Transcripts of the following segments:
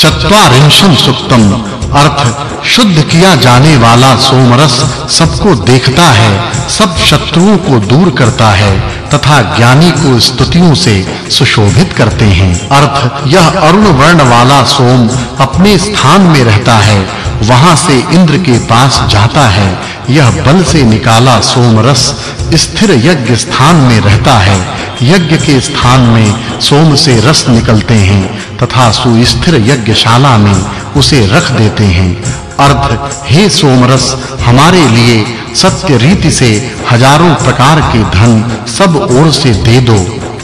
चत्वारिंशम सुक्तम अर्थ, शुद्ध किया जाने वाला सोमरस सबको देखता है, सब शत्रुओं को दूर करता है, तथा ज्ञानी को स्तुतियों से सुशोभित करते हैं। अर्थ, यह अरुण वर्ण वाला सोम अपने स्थान में रहता है, वहाँ से इंद्र के पास जाता है। यह बल से निकाला सोम रस स्थिर यज्ञ स्थान में रहता है। यज्ञ के स्थान में सोम से रस निकलते हैं। तथा सुस्थिर यज्ञशाला में उसे रख देते हैं। अर्थ, हे सोमरस, हमारे लिए सत्य रीति से हज़ारों प्रकार के धन सब ओर से दे दो।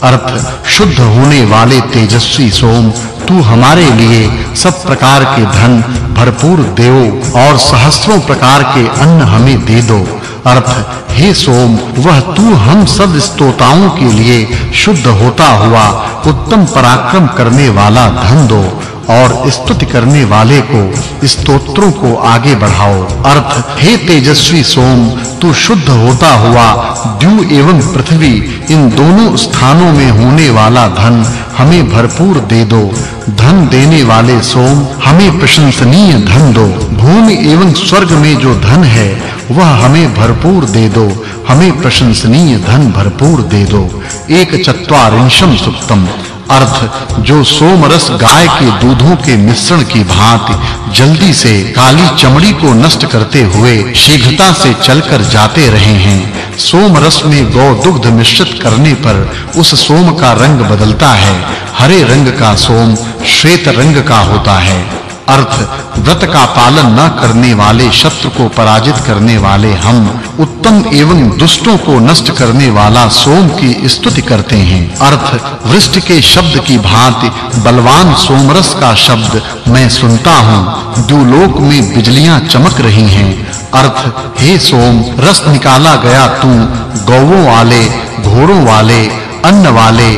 अर्थ, शुद्ध होने वाले तेजस्वी सोम, तू हमारे लिए सब प्रकार के धन भरपूर देव और सहस्त्रों प्रकार के अन्न हमें दे दो। अर्थ, हे सोम, वह तू हम सब स्तोताओं के लिए शुद्ध होता हुआ उत्तम पराक्रम करने वाला धन दो। और स्तुति करने वाले को, स्तोत्रों को आगे बढ़ाओ। अर्थ, हे तेजस्वी सोम, तू शुद्ध होता हुआ, द्यू एवं पृथ्वी, इन दोनों स्थानों में होने वाला धन हमें भरपूर दे दो। धन देने वाले सोम, हमें प्रशंसनीय धन दो। भूमि एवं स्वर्ग में जो धन है, वह हमें भरपूर दे दो। हमें प्रशंसनीय धन भरपूर दे दो। एक चत्वारिंशम सुक्तम। अर्थ, जो सोमरस गाय के दूधों के मिश्रण की भांति जल्दी से काली चमड़ी को नष्ट करते हुए शीघ्रता से चलकर जाते रहे हैं, सोमरस में गौ दुग्ध मिश्रित करने पर उस सोम का रंग बदलता है। हरे रंग का सोम श्वेत रंग का होता है। अर्थ, व्रत का पालन न करने वाले शत्रु को पराजित करने वाले हम, उत्तम एवं दुष्टों को नष्ट करने वाला सोम की स्तुति करते हैं। अर्थ, वृष्टि के शब्द की भांति बलवान सोमरस का शब्द मैं सुनता हूँ, दुलोक में बिजलियाँ चमक रही हैं। अर्थ, हे सोम, रस निकाला गया तू गौओं वाले, घोड़ों वाले, अन्न वाले,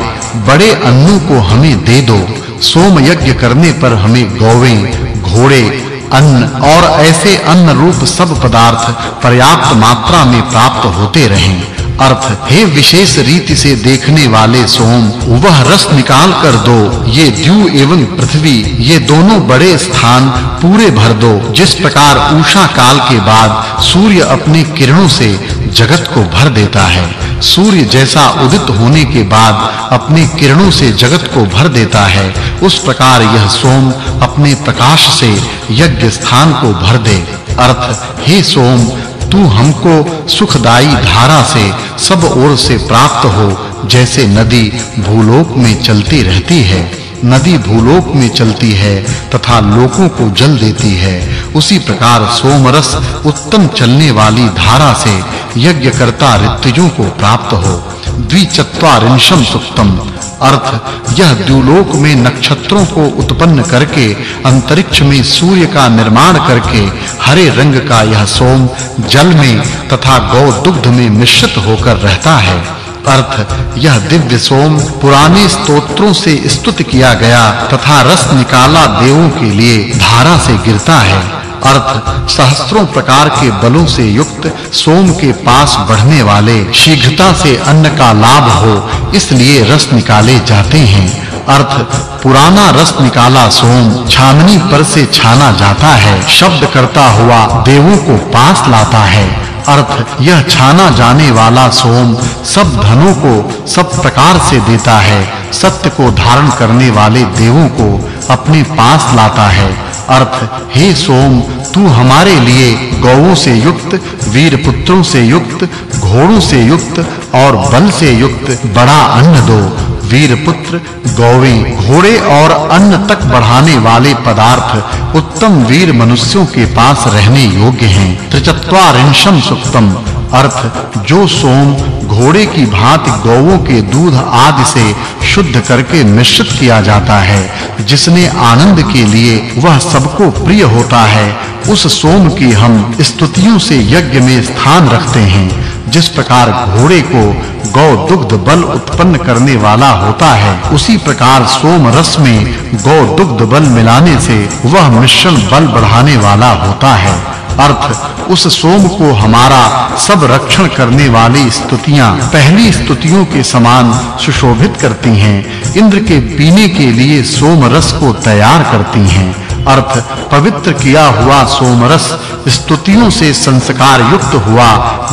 बड़े अन्नों को हमें दे दो। सोम यज्ञ करने पर हमें गौवें, घोड़े, अन्न और ऐसे अन्न रूप सब पदार्थ पर्याप्त मात्रा में प्राप्त होते रहें। अर्थ, हे विशेष रीति से देखने वाले सोम, वह रस निकाल कर दो। ये द्यू एवं पृथ्वी, ये दोनों बड़े स्थान पूरे भर दो। जिस प्रकार उषा काल के बाद सूर्य अपनी किरणों से जगत को भर देता है। सूर्य जैसा उदित होने के बाद अपनी किरणों से जगत को भर देता है, उस प्रकार यह सोम अपने प्रकाश से यज्ञ स्थान को भर दे। अर्थ, हे सोम, तू हमको सुखदाई धारा से सब ओर से प्राप्त हो, जैसे नदी भूलोक में चलती रहती है। नदी भूलोक में चलती है तथा लोकों को जल देती है। उसी प्रकार सोमरस उत्तम चलने वाली धारा से यज्ञ करता ऋतुजों को प्राप्त हो। द्विचत्वारिंशम सुक्तम। अर्थ, यह द्युलोक में नक्षत्रों को उत्पन्न करके, अंतरिक्ष में सूर्य का निर्माण करके, हरे रंग का यह सोम जल में तथा गौ दुग्ध में मिश्रित होकर रहता है। अर्थ, यह दिव्य सोम पुराने स्तोत्रों से स्तुत किया गया तथा रस निकाला देवों के लिए धारा से गिरता है। अर्थ सहस्त्रों प्रकार के बलों से युक्त सोम के पास बढ़ने वाले शीघ्रता से अन्न का लाभ हो, इसलिए रस निकाले जाते हैं। अर्थ, पुराना रस निकाला सोम छाननी पर से छाना जाता है शब्द करता हुआ देवों को पास लाता है। अर्थ, यह छाना जाने वाला सोम सब धनों को सब प्रकार से देता है, सत्य को धारण करने वाले देवों को अपने पास लाता है। अर्थ, हे सोम, तू हमारे लिए गौओं से युक्त वीर पुत्रों से युक्त, घोड़ों से युक्त और बल से युक्त बड़ा अन्न दो। वीर पुत्र गौवें घोड़े और अन्न तक बढ़ाने वाले पदार्थ उत्तम वीर मनुष्यों के पास रहने योग्य हैं। त्रिचत्वारिंशम सुक्तम। अर्थ, जो सोम, घोड़े की भांति गौओं के दूध आदि से शुद्ध करके मिश्रित किया जाता है, जिसने आनंद के लिए वह सबको प्रिय होता है, उस सोम की हम स्तुतियों से यज्ञ में स्थान रखते हैं, जिस प्रकार घोड़े को गौ दुग्ध बल उत्पन्न करने वाला होता है। उसी प्रकार सोम रस में गौ दुग्ध बल मिलाने से वह मिश्रण बल बढ़ाने वाला होता है। अर्थ, उस सोम को हमारा सब रक्षण करने वाली स्तुतियाँ पहली स्तुतियों के समान सुशोभित करती हैं। इंद्र के पीने के लिए सोम रस को तैयार करती हैं। अर्थ, पवित्र किया हुआ सोमरस, स्तुतियों से संस्कार युक्त हुआ,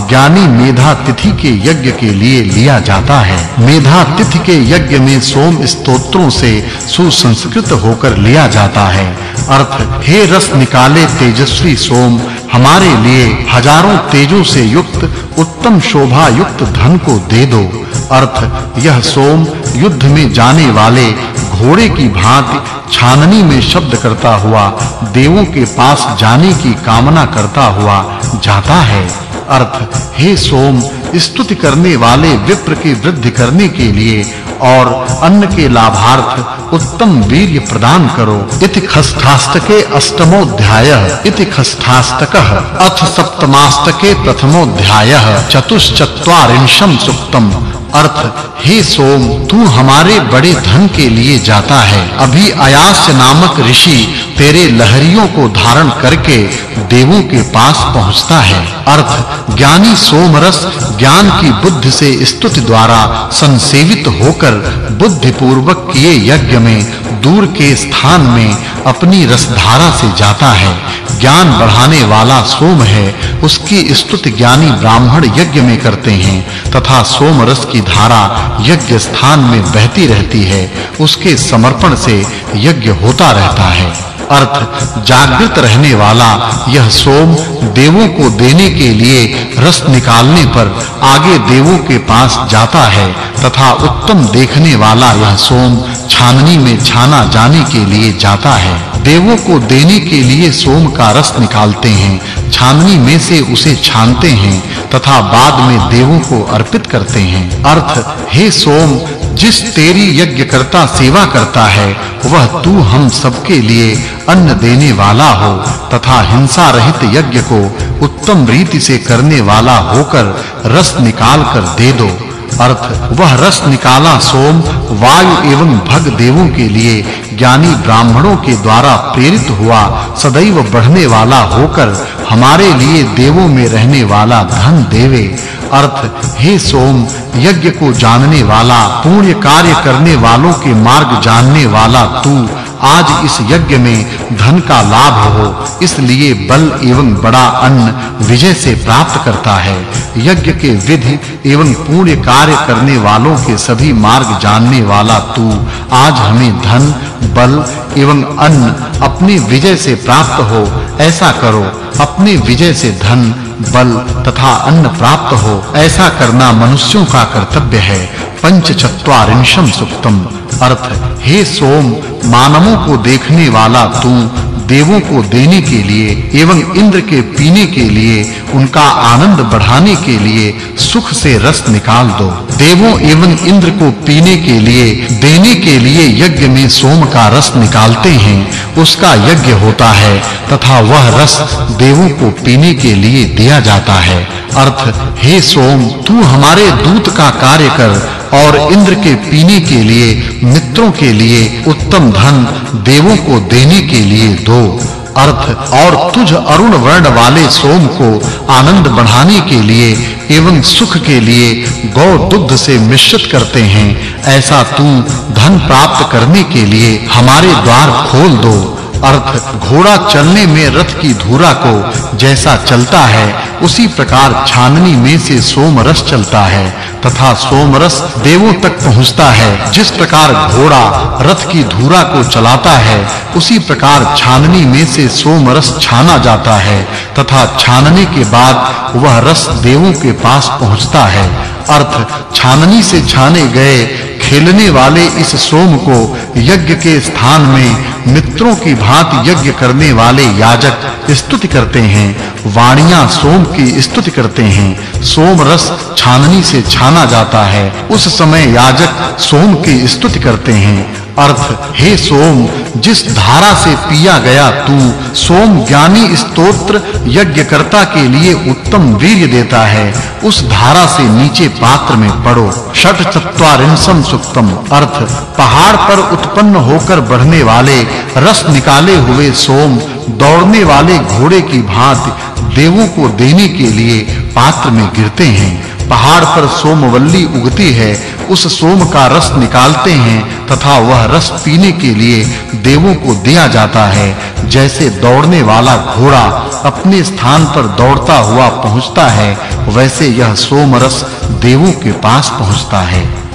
ज्ञानी मेधा तिथि के यज्ञ के लिए लिया जाता है। मेधा तिथि के यज्ञ में सोम स्तोत्रों से सुसंस्कृत होकर लिया जाता है। अर्थ, हे रस निकाले तेजस्वी सोम, हमारे लिए हज़ारों तेजों से युक्त, उत्तम शोभा युक्त धन को दे दो। अर्थ, यह सोम युद्ध में जाने वाले घोड़े की भांति छाननी में शब्द करता हुआ, देवों के पास जाने की कामना करता हुआ जाता है। अर्थ, हे सोम, स्तुति करने वाले विप्र की वृद्धि करने के लिए और अन्न के लाभार्थ उत्तम वीर्य प्रदान करो। इति खष्ठास्तके अष्टमोध्यायः। इति खष्ठास्तकः अथ सप्तमास्तके प्रथमोध्यायः। चतुश्चत्वारिंशम सुक्तम। अर्थ, हे सोम, तू हमारे बड़े धन के लिए जाता है। अभी अयास्य नामक ऋषि तेरे लहरियों को धारण करके देवों के पास पहुँचता है। अर्थ, ज्ञानी सोमरस ज्ञान की बुद्धि से स्तुति द्वारा संसेवित होकर बुद्धि पूर्वक किए यज्ञ में, दूर के स्थान में अपनी रसधारा से जाता है। ज्ञान बढ़ाने वाला सोम है, उसकी स्तुति ज्ञानी ब्राह्मण यज्ञ में करते हैं, तथा सोम रस की धारा यज्ञ स्थान में बहती रहती है, उसके समर्पण से यज्ञ होता रहता है। अर्थ, जागृत रहने वाला यह सोम देवों को देने के लिए रस निकालने पर आगे देवों के पास जाता है, तथा उत्तम देखने वाला यह सोम छाननी में छाना जाने के लिए जाता है। देवों को देने के लिए सोम का रस निकालते हैं, छाननी में से उसे छानते हैं, तथा बाद में देवों को अर्पित करते हैं। अर्थ, हे सोम, जिस तेरी यज्ञ करता सेवा करता है, वह तू हम सबके लिए अन्न देने वाला हो, तथा हिंसा रहित यज्ञ को उत्तम रीति से करने वाला होकर रस निकाल कर दे दो। अर्थ, वह रस निकाला सोम, वायु एवं भग देवों के लिए, ज्ञानी ब्राह्मणों के द्वारा प्रेरित हुआ, सदैव बढ़ने वाला होकर हमारे लिए देवों में रहने वाला धन देवे। अर्थ, हे सोम, यज्ञ को जानने वाला, पुण्य कार्य करने वालों के मार्ग जानने वाला तू आज इस यज्ञ में धन का लाभ हो, इसलिए बल एवं बड़ा अन्न विजय से प्राप्त करता है। यज्ञ के विधि एवं पूर्ण कार्य करने वालों के सभी मार्ग जानने वाला तू, आज हमें धन, बल एवं अन्न अपने विजय से प्राप्त हो, ऐसा करो, अपने विजय से धन बल तथा अन्न प्राप्त हो, ऐसा करना मनुष्यों का कर्तव्य है। पंचचत्वारिंशम सुक्तम। अर्थ, हे सोम, मानवों को देखने वाला तू देवों को देने के लिए एवं इंद्र के पीने के लिए, उनका आनंद बढ़ाने के लिए सुख से रस निकाल दो। देवों एवं इंद्र को पीने के लिए, देने के लिए यज्ञ में सोम का रस निकालते हैं। उसका यज्ञ होता है, तथा वह रस देवों को पीने के लिए दिया जाता है। अर्थ, हे सोम, तू हमारे दूत का कार्य कर और इंद्र के पीने के लिए, मित्रों के लिए उत्तम धन देवों को देने के लिए दो। अर्थ, और तुझ अरुण वर्ण वाले सोम को आनंद बढ़ाने के लिए एवं सुख के लिए गौ दुग्ध से मिश्रित करते हैं, ऐसा तू धन प्राप्त करने के लिए हमारे द्वार खोल दो। अर्थ, घोड़ा चलने में रथ की धुरा को जैसा चलता है, उसी प्रकार छाननी में से सोम रस चलता है, तथा सोम रस देवों तक पहुँचता है। जिस प्रकार घोड़ा रथ की धुरा को चलाता है, उसी प्रकार छाननी में से सोम रस छाना जाता है, तथा छानने के बाद वह रस देवों के पास पहुँचता है। अर्थ, छाननी से छाने गए, खेलने वाले इस सोम को यज्ञ के स्थान में मित्रों की भांति यज्ञ करने वाले याजक स्तुति करते हैं, वाणियाँ सोम की स्तुति करते हैं, सोम रस छाननी से छाना जाता है। उस समय याजक सोम की स्तुति करते हैं। अर्थ, हे सोम, जिस धारा से पिया गया तू, सोम ज्ञानी स्तोत्र यज्ञकर्ता के लिए उत्तम वीर्य देता है। उस धारा से नीचे पात्र में पड़ो। षट चत्वारिंसम सुक्तम। अर्थ, पहाड़ पर उत्पन्न होकर बढ़ने वाले, रस निकाले हुए सोम, दौड़ने वाले घोड़े की भांति देवों को देने के लिए पात्र में गिरते हैं। पहाड़ पर सोमवल्ली उगती है, उस सोम का रस निकालते हैं तथा वह रस पीने के लिए देवों को दिया जाता है। जैसे दौड़ने वाला घोड़ा अपने स्थान पर दौड़ता हुआ पहुँचता है, वैसे यह सोम रस देवों के पास पहुँचता है।